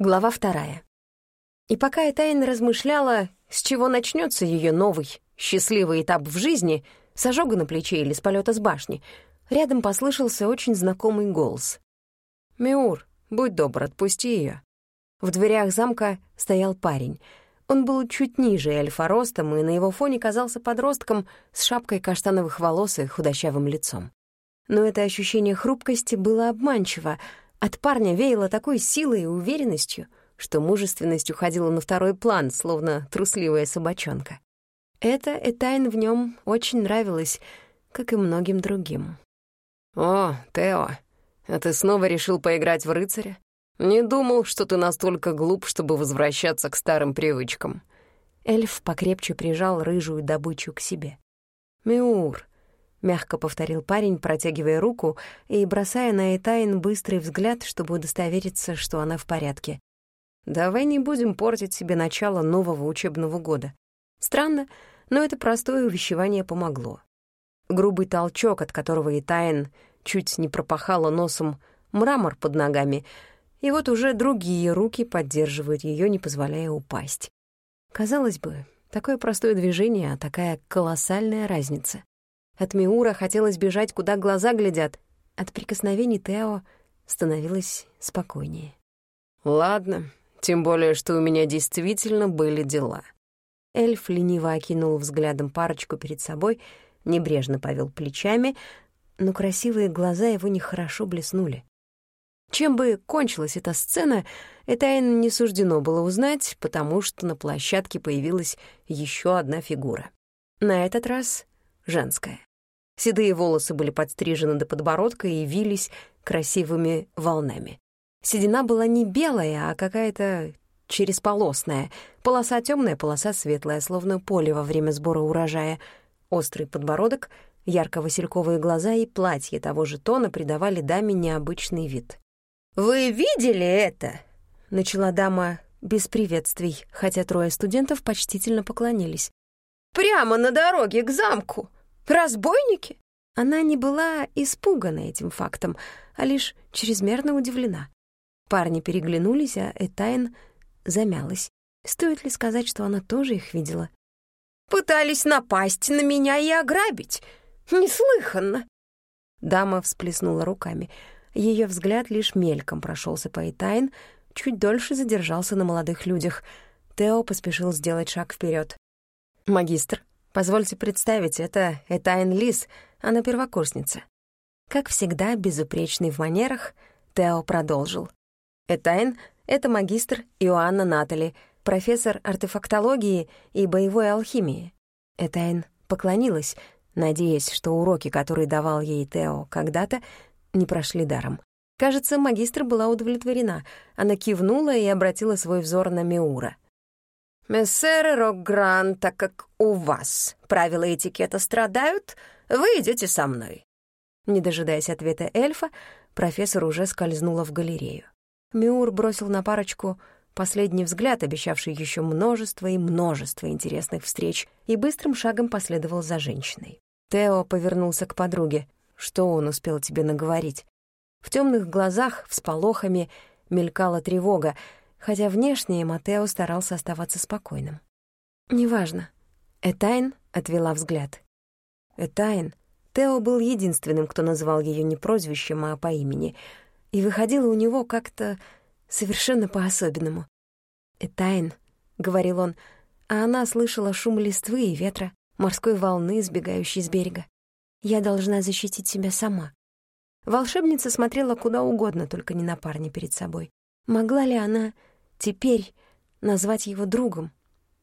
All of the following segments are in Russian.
Глава вторая. И пока Этайн размышляла, с чего начнется ее новый, счастливый этап в жизни, с ожога на плече или с полета с башни, рядом послышался очень знакомый голос. «Миур, будь добр, отпусти ее. В дверях замка стоял парень. Он был чуть ниже эльфа ростом, и на его фоне казался подростком с шапкой каштановых волос и худощавым лицом. Но это ощущение хрупкости было обманчиво — от парня веяло такой силой и уверенностью, что мужественность уходила на второй план, словно трусливая собачонка. Это Этайн в нем очень нравилось, как и многим другим. «О, Тео, а ты снова решил поиграть в рыцаря? Не думал, что ты настолько глуп, чтобы возвращаться к старым привычкам». Эльф покрепче прижал рыжую добычу к себе. «Миур, — мягко повторил парень, протягивая руку и бросая на Этайн быстрый взгляд, чтобы удостовериться, что она в порядке. «Давай не будем портить себе начало нового учебного года». Странно, но это простое увещевание помогло. Грубый толчок, от которого Этайн чуть не пропахала носом мрамор под ногами, и вот уже другие руки поддерживают ее, не позволяя упасть. Казалось бы, такое простое движение, а такая колоссальная разница. От Миура хотелось бежать, куда глаза глядят. От прикосновений Тео становилось спокойнее. «Ладно, тем более, что у меня действительно были дела». Эльф лениво окинул взглядом парочку перед собой, небрежно повел плечами, но красивые глаза его нехорошо блеснули. Чем бы кончилась эта сцена, Этайн не суждено было узнать, потому что на площадке появилась еще одна фигура. На этот раз женская. Седые волосы были подстрижены до подбородка и вились красивыми волнами. Седина была не белая, а какая-то чересполосная. Полоса темная, полоса светлая, словно поле во время сбора урожая. Острый подбородок, ярко-васильковые глаза и платье того же тона придавали даме необычный вид. «Вы видели это?» — начала дама без приветствий, хотя трое студентов почтительно поклонились. «Прямо на дороге к замку. Разбойники?» Она не была испугана этим фактом, а лишь чрезмерно удивлена. Парни переглянулись, а Этайн замялась. Стоит ли сказать, что она тоже их видела? «Пытались напасть на меня и ограбить. Неслыханно!» Дама всплеснула руками. Ее взгляд лишь мельком прошелся по Этайн, чуть дольше задержался на молодых людях. Тео поспешил сделать шаг вперед. «Магистр, Позвольте представить, это Этайн Лис, она первокурсница. Как всегда, безупречный в манерах, Тео продолжил. Этайн — это магистр Иоанна Натали, профессор артефактологии и боевой алхимии. Этайн поклонилась, надеясь, что уроки, которые давал ей Тео когда-то, не прошли даром. Кажется, магистр была удовлетворена. Она кивнула и обратила свой взор на Меура — «Мессеры Рокгран, так как у вас правила этикета страдают, вы идете со мной». Не дожидаясь ответа эльфа, профессор уже скользнула в галерею. Миур бросил на парочку последний взгляд, обещавший еще множество и множество интересных встреч, и быстрым шагом последовал за женщиной. Тео повернулся к подруге. Что он успел тебе наговорить? В темных глазах, всполохами, мелькала тревога, хотя внешне Матео старался оставаться спокойным. «Неважно». Этайн отвела взгляд. Этайн. Тео был единственным, кто называл ее не прозвищем, а по имени, и выходило у него как-то совершенно по-особенному. «Этайн», — говорил он, а она слышала шум листвы и ветра, морской волны, сбегающей с берега. «Я должна защитить себя сама». Волшебница смотрела куда угодно, только не на парня перед собой. Могла ли она теперь назвать его другом,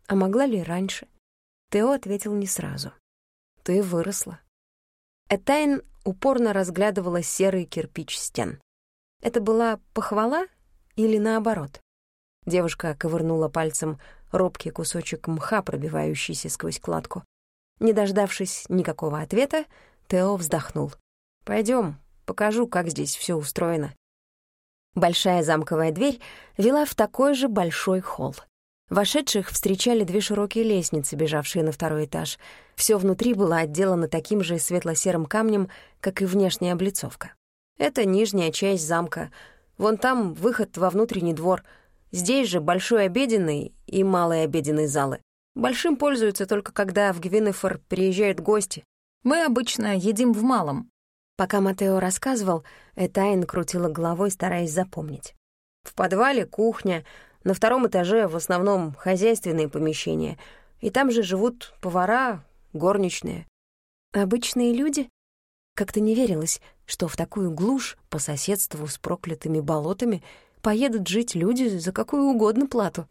а могла ли раньше? Тео ответил не сразу. «Ты выросла». Этайн упорно разглядывала серый кирпич стен. Это была похвала или наоборот? Девушка ковырнула пальцем робкий кусочек мха, пробивающийся сквозь кладку. Не дождавшись никакого ответа, Тео вздохнул. Пойдем, покажу, как здесь все устроено. Большая замковая дверь вела в такой же большой холл. Вошедших встречали две широкие лестницы, бежавшие на второй этаж. Все внутри было отделано таким же светло-серым камнем, как и внешняя облицовка. Это нижняя часть замка. Вон там выход во внутренний двор. Здесь же большой обеденный и малый обеденный залы. Большим пользуются только когда в Гвинефор приезжают гости. Мы обычно едим в малом». Пока Матео рассказывал, Этайн крутила головой, стараясь запомнить. В подвале кухня, на втором этаже в основном хозяйственные помещения, и там же живут повара, горничные. Обычные люди? Как-то не верилось, что в такую глушь по соседству с проклятыми болотами поедут жить люди за какую угодно плату.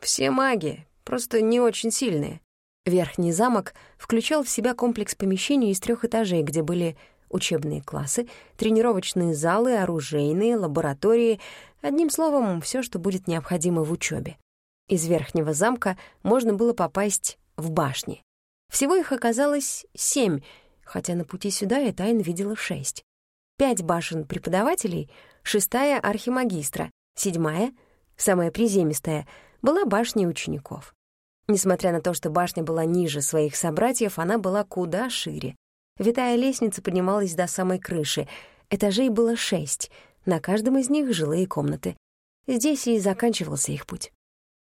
Все маги, просто не очень сильные. Верхний замок включал в себя комплекс помещений из трех этажей, где были учебные классы, тренировочные залы, оружейные, лаборатории, одним словом, все, что будет необходимо в учебе. Из верхнего замка можно было попасть в башни. Всего их оказалось семь, хотя на пути сюда я тайн видела шесть. Пять башен преподавателей, шестая — архимагистра, седьмая, самая приземистая, была башней учеников. Несмотря на то, что башня была ниже своих собратьев, она была куда шире. Витая лестница поднималась до самой крыши. Этажей было шесть, на каждом из них жилые комнаты. Здесь и заканчивался их путь.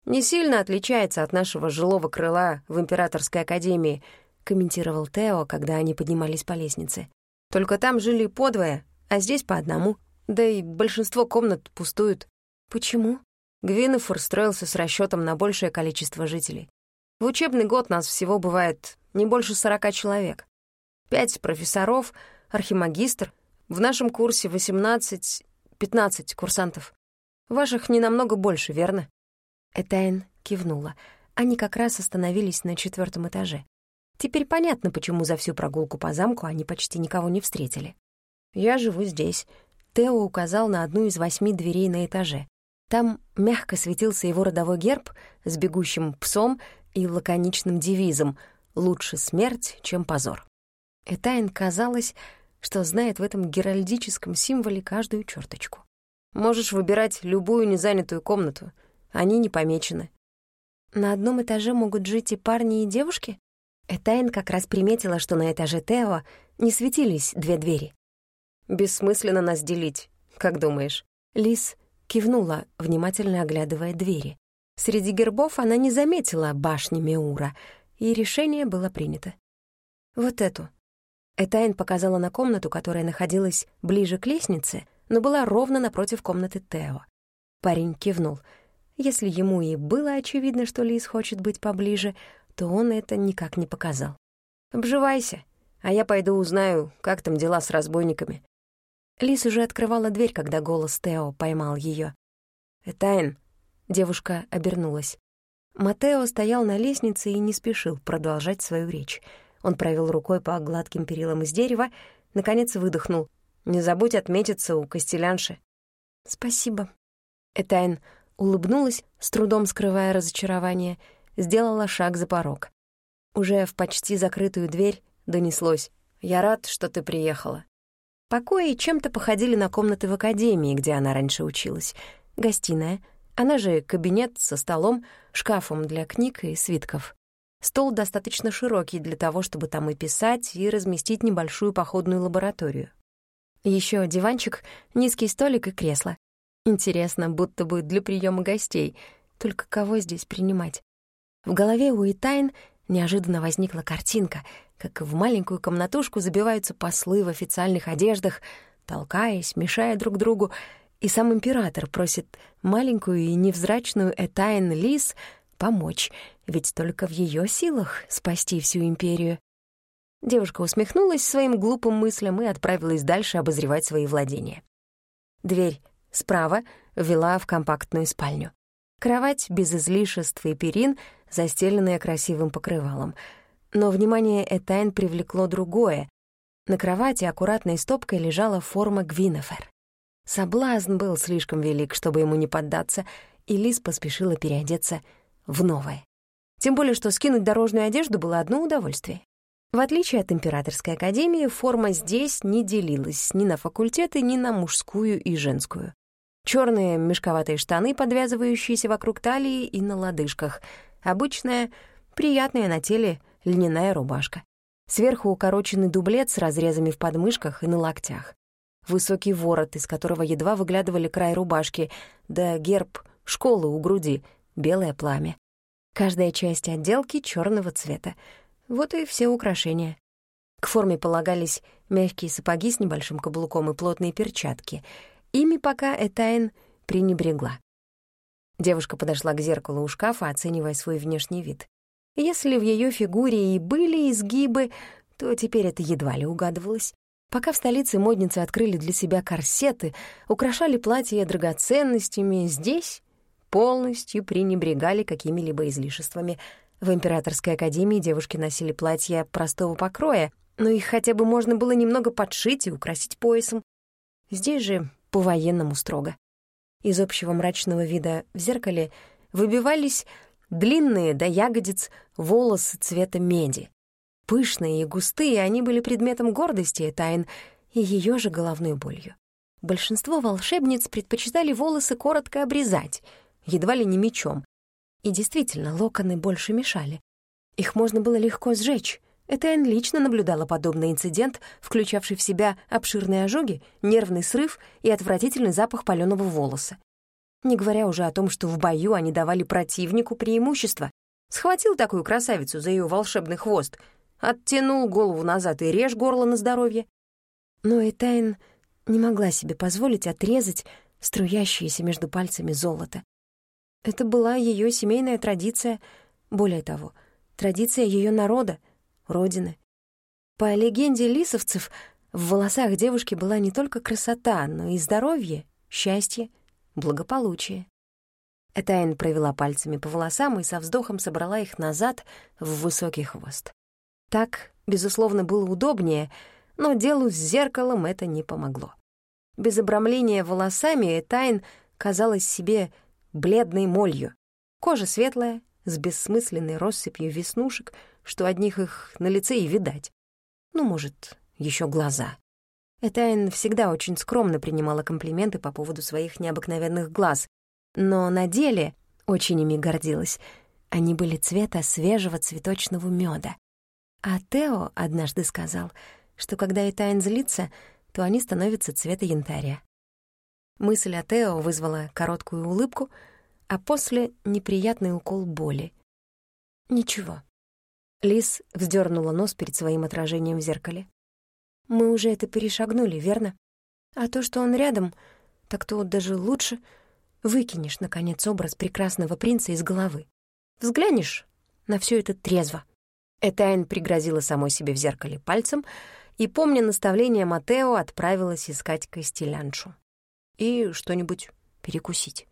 «Не сильно отличается от нашего жилого крыла в Императорской академии», комментировал Тео, когда они поднимались по лестнице. «Только там жили подвое, а здесь по одному. Да и большинство комнат пустуют». «Почему?» Гвинефор строился с расчетом на большее количество жителей. В учебный год нас всего бывает не больше сорока человек. Пять профессоров, архимагистр. В нашем курсе 18-15 курсантов. Ваших не намного больше, верно?» Этайн кивнула. Они как раз остановились на четвертом этаже. Теперь понятно, почему за всю прогулку по замку они почти никого не встретили. «Я живу здесь». Тео указал на одну из восьми дверей на этаже. Там мягко светился его родовой герб с бегущим псом и лаконичным девизом «Лучше смерть, чем позор». Этайн казалось, что знает в этом геральдическом символе каждую черточку. Можешь выбирать любую незанятую комнату. Они не помечены. На одном этаже могут жить и парни, и девушки? Этайн как раз приметила, что на этаже Тео не светились две двери. Бессмысленно нас делить, как думаешь? Лис кивнула, внимательно оглядывая двери. Среди гербов она не заметила башни Меура, и решение было принято. Вот эту. Этайн показала на комнату, которая находилась ближе к лестнице, но была ровно напротив комнаты Тео. Парень кивнул. Если ему и было очевидно, что Лис хочет быть поближе, то он это никак не показал. «Обживайся, а я пойду узнаю, как там дела с разбойниками». Лис уже открывала дверь, когда голос Тео поймал ее. «Этайн», — девушка обернулась. Матео стоял на лестнице и не спешил продолжать свою речь — он провел рукой по гладким перилам из дерева, наконец выдохнул. «Не забудь отметиться у Костелянши». «Спасибо». Этайн улыбнулась, с трудом скрывая разочарование, сделала шаг за порог. Уже в почти закрытую дверь донеслось. «Я рад, что ты приехала». Покои чем-то походили на комнаты в академии, где она раньше училась. Гостиная, она же кабинет со столом, шкафом для книг и свитков. Стол достаточно широкий для того, чтобы там и писать, и разместить небольшую походную лабораторию. Еще диванчик, низкий столик и кресло. Интересно, будто бы для приема гостей. Только кого здесь принимать? В голове у Итайн неожиданно возникла картинка, как в маленькую комнатушку забиваются послы в официальных одеждах, толкаясь, мешая друг другу, и сам император просит маленькую и невзрачную Этайн Лис помочь, ведь только в ее силах спасти всю империю. Девушка усмехнулась своим глупым мыслям и отправилась дальше обозревать свои владения. Дверь справа вела в компактную спальню. Кровать без излишеств и перин, застеленная красивым покрывалом. Но внимание Этайн привлекло другое. На кровати аккуратной стопкой лежала форма Гвинефер. Соблазн был слишком велик, чтобы ему не поддаться, и Лис поспешила переодеться в новое. Тем более, что скинуть дорожную одежду было одно удовольствие. В отличие от Императорской академии, форма здесь не делилась ни на факультеты, ни на мужскую и женскую. Черные мешковатые штаны, подвязывающиеся вокруг талии и на лодыжках. Обычная, приятная на теле льняная рубашка. Сверху укороченный дублет с разрезами в подмышках и на локтях. Высокий ворот, из которого едва выглядывали край рубашки, да герб школы у груди, белое пламя. Каждая часть отделки черного цвета. Вот и все украшения. К форме полагались мягкие сапоги с небольшим каблуком и плотные перчатки. Ими пока Этайн пренебрегла. Девушка подошла к зеркалу у шкафа, оценивая свой внешний вид. Если в ее фигуре и были изгибы, то теперь это едва ли угадывалось. Пока в столице модницы открыли для себя корсеты, украшали платья драгоценностями, здесь полностью пренебрегали какими-либо излишествами. В императорской академии девушки носили платья простого покроя, но их хотя бы можно было немного подшить и украсить поясом. Здесь же по-военному строго. Из общего мрачного вида в зеркале выбивались длинные до ягодиц волосы цвета меди. Пышные и густые, они были предметом гордости Тайн и ее же головной болью. Большинство волшебниц предпочитали волосы коротко обрезать, едва ли не мечом. И действительно, локоны больше мешали. Их можно было легко сжечь. Этайн лично наблюдала подобный инцидент, включавший в себя обширные ожоги, нервный срыв и отвратительный запах палёного волоса. Не говоря уже о том, что в бою они давали противнику преимущество. Схватил такую красавицу за ее волшебный хвост, оттянул голову назад и режь горло на здоровье. Но Этайн не могла себе позволить отрезать струящееся между пальцами золото. Это была ее семейная традиция, более того, традиция ее народа, родины. По легенде лисовцев, в волосах девушки была не только красота, но и здоровье, счастье, благополучие. Этайн провела пальцами по волосам и со вздохом собрала их назад в высокий хвост. Так, безусловно, было удобнее, но делу с зеркалом это не помогло. Без обрамления волосами Этайн казалась себе бледной молью. Кожа светлая, с бессмысленной россыпью веснушек, что одних их на лице и видать. Ну, может, еще глаза. Этайн всегда очень скромно принимала комплименты по поводу своих необыкновенных глаз, но на деле очень ими гордилась. Они были цвета свежего цветочного меда. А Тео однажды сказал, что когда Этайн злится, то они становятся цвета янтаря. Мысль о Тео вызвала короткую улыбку, а после — неприятный укол боли. «Ничего». Лис вздернула нос перед своим отражением в зеркале. Мы уже это перешагнули, верно? А то, что он рядом, так то даже лучше выкинешь, наконец, образ прекрасного принца из головы. Взглянешь на все это трезво. Этайн пригрозила самой себе в зеркале пальцем и, помня наставление Матео, отправилась искать костеляншу. И что-нибудь перекусить.